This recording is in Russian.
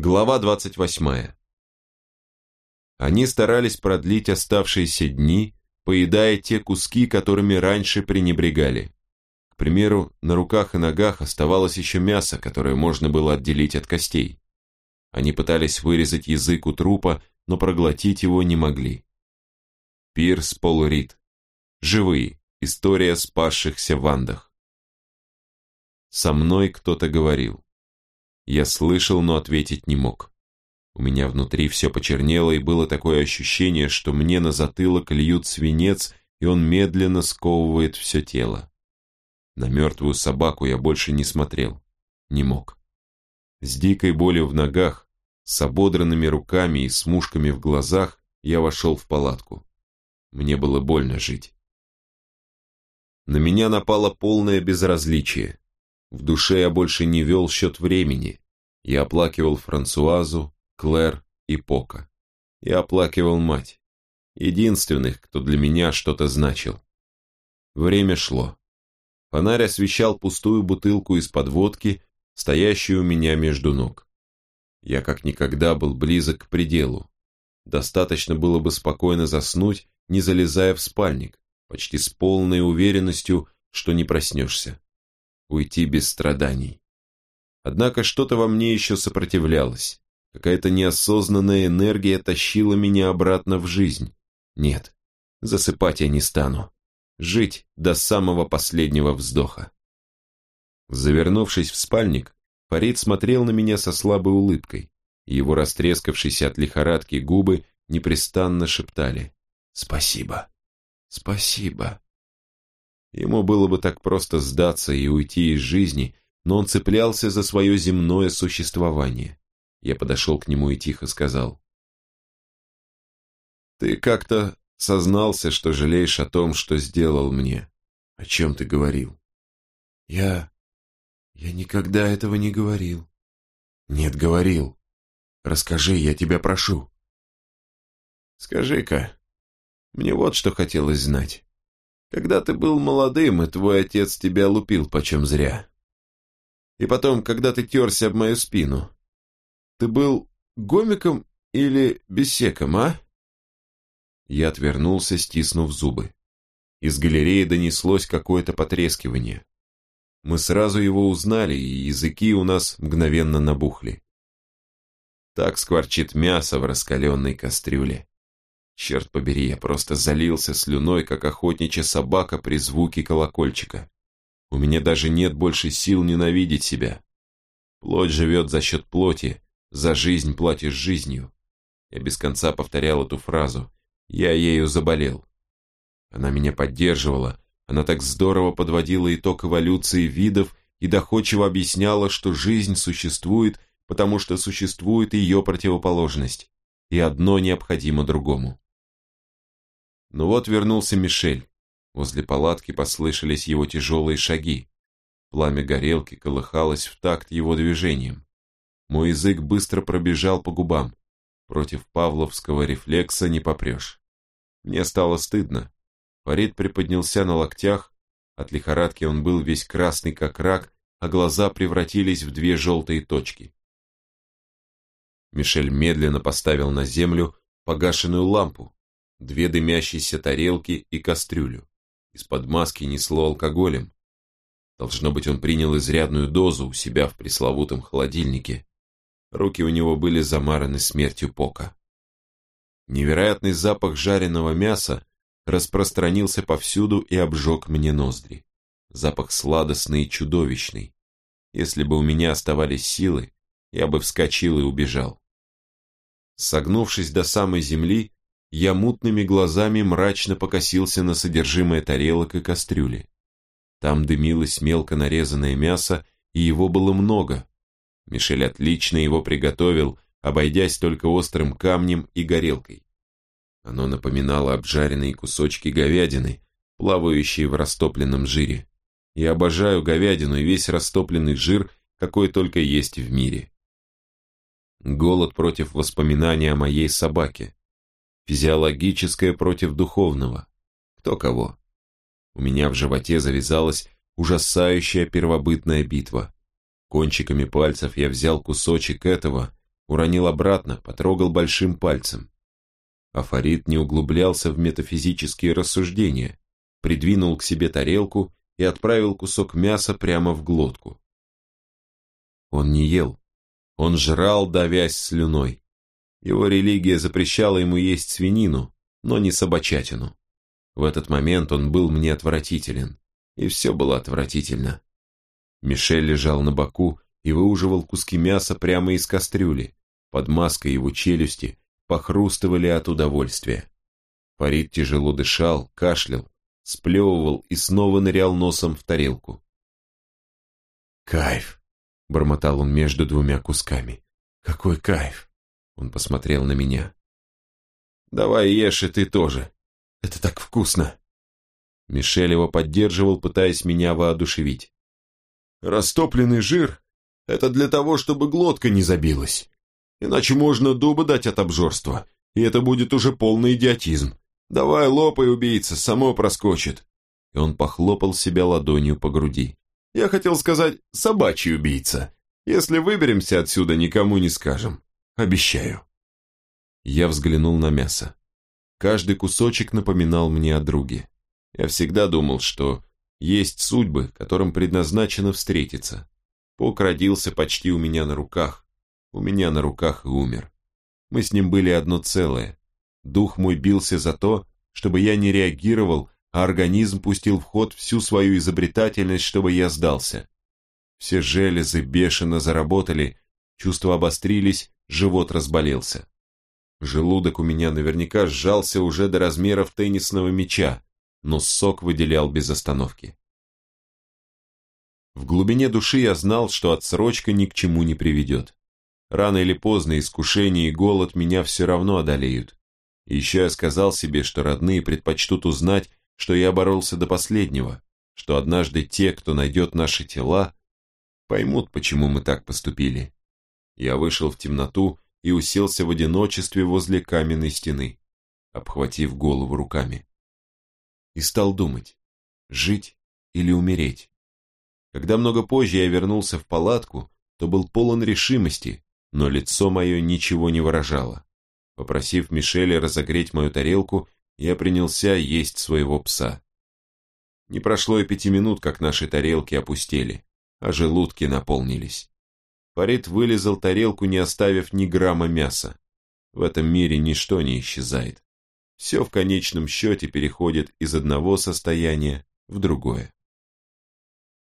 Глава 28. Они старались продлить оставшиеся дни, поедая те куски, которыми раньше пренебрегали. К примеру, на руках и ногах оставалось еще мясо, которое можно было отделить от костей. Они пытались вырезать язык у трупа, но проглотить его не могли. Пирс Полурит. Живые. История спасшихся в Андах. Со мной кто-то говорил. Я слышал, но ответить не мог. У меня внутри все почернело, и было такое ощущение, что мне на затылок льют свинец, и он медленно сковывает все тело. На мертвую собаку я больше не смотрел. Не мог. С дикой болью в ногах, с ободранными руками и с мушками в глазах я вошел в палатку. Мне было больно жить. На меня напало полное безразличие. В душе я больше не вел счет времени. Я оплакивал Франсуазу, Клэр и Пока. Я оплакивал мать. Единственных, кто для меня что-то значил. Время шло. Фонарь освещал пустую бутылку из-под водки, стоящую у меня между ног. Я как никогда был близок к пределу. Достаточно было бы спокойно заснуть, не залезая в спальник, почти с полной уверенностью, что не проснешься. Уйти без страданий. Однако что-то во мне еще сопротивлялось. Какая-то неосознанная энергия тащила меня обратно в жизнь. Нет, засыпать я не стану. Жить до самого последнего вздоха. Завернувшись в спальник, Фарид смотрел на меня со слабой улыбкой. Его растрескавшиеся от лихорадки губы непрестанно шептали «Спасибо, спасибо». Ему было бы так просто сдаться и уйти из жизни, но он цеплялся за свое земное существование. Я подошел к нему и тихо сказал. «Ты как-то сознался, что жалеешь о том, что сделал мне. О чем ты говорил?» «Я... я никогда этого не говорил». «Нет, говорил. Расскажи, я тебя прошу». «Скажи-ка, мне вот что хотелось знать. Когда ты был молодым, и твой отец тебя лупил почем зря. И потом, когда ты терся об мою спину, ты был гомиком или бесеком, а?» Я отвернулся, стиснув зубы. Из галереи донеслось какое-то потрескивание. Мы сразу его узнали, и языки у нас мгновенно набухли. Так скворчит мясо в раскаленной кастрюле. Черт побери, я просто залился слюной, как охотничья собака при звуке колокольчика. У меня даже нет больше сил ненавидеть себя. Плоть живет за счет плоти, за жизнь платишь жизнью. Я без конца повторял эту фразу. Я ею заболел. Она меня поддерживала. Она так здорово подводила итог эволюции видов и доходчиво объясняла, что жизнь существует, потому что существует ее противоположность, и одно необходимо другому. Но вот вернулся Мишель. Возле палатки послышались его тяжелые шаги. Пламя горелки колыхалось в такт его движением. Мой язык быстро пробежал по губам. Против павловского рефлекса не попрешь. Мне стало стыдно. Фарид приподнялся на локтях. От лихорадки он был весь красный, как рак, а глаза превратились в две желтые точки. Мишель медленно поставил на землю погашенную лампу, две дымящиеся тарелки и кастрюлю. Из-под маски несло алкоголем. Должно быть, он принял изрядную дозу у себя в пресловутом холодильнике. Руки у него были замараны смертью Пока. Невероятный запах жареного мяса распространился повсюду и обжег мне ноздри. Запах сладостный и чудовищный. Если бы у меня оставались силы, я бы вскочил и убежал. Согнувшись до самой земли, я мутными глазами мрачно покосился на содержимое тарелок и кастрюли. Там дымилось мелко нарезанное мясо, и его было много, Мишель отлично его приготовил, обойдясь только острым камнем и горелкой. Оно напоминало обжаренные кусочки говядины, плавающие в растопленном жире. Я обожаю говядину и весь растопленный жир, какой только есть в мире. Голод против воспоминания о моей собаке. Физиологическое против духовного. Кто кого? У меня в животе завязалась ужасающая первобытная битва. Кончиками пальцев я взял кусочек этого, уронил обратно, потрогал большим пальцем. А Фарид не углублялся в метафизические рассуждения, придвинул к себе тарелку и отправил кусок мяса прямо в глотку. Он не ел, он жрал, давясь слюной. Его религия запрещала ему есть свинину, но не собачатину. В этот момент он был мне отвратителен, и все было отвратительно. Мишель лежал на боку и выуживал куски мяса прямо из кастрюли. Под маской его челюсти похрустывали от удовольствия. Фарид тяжело дышал, кашлял, сплевывал и снова нырял носом в тарелку. «Кайф!» — бормотал он между двумя кусками. «Какой кайф!» Он посмотрел на меня. «Давай ешь и ты тоже. Это так вкусно!» Мишель его поддерживал, пытаясь меня воодушевить. «Растопленный жир — это для того, чтобы глотка не забилась. Иначе можно дуба дать от обжорства, и это будет уже полный идиотизм. Давай лопай, убийца, само проскочит». И он похлопал себя ладонью по груди. «Я хотел сказать, собачий убийца. Если выберемся отсюда, никому не скажем. Обещаю». Я взглянул на мясо. Каждый кусочек напоминал мне о друге. Я всегда думал, что есть судьбы, которым предназначено встретиться. Пок родился почти у меня на руках. У меня на руках и умер. Мы с ним были одно целое. Дух мой бился за то, чтобы я не реагировал, а организм пустил в ход всю свою изобретательность, чтобы я сдался. Все железы бешено заработали, чувства обострились, живот разболелся. Желудок у меня наверняка сжался уже до размеров теннисного мяча, но сок выделял без остановки. В глубине души я знал, что отсрочка ни к чему не приведет. Рано или поздно искушение и голод меня все равно одолеют. И еще я сказал себе, что родные предпочтут узнать, что я боролся до последнего, что однажды те, кто найдет наши тела, поймут, почему мы так поступили. Я вышел в темноту и уселся в одиночестве возле каменной стены, обхватив голову руками. И стал думать, жить или умереть. Когда много позже я вернулся в палатку, то был полон решимости, но лицо мое ничего не выражало. Попросив Мишеля разогреть мою тарелку, я принялся есть своего пса. Не прошло и пяти минут, как наши тарелки опустели, а желудки наполнились. Фарид вылезал тарелку, не оставив ни грамма мяса. В этом мире ничто не исчезает. Все в конечном счете переходит из одного состояния в другое.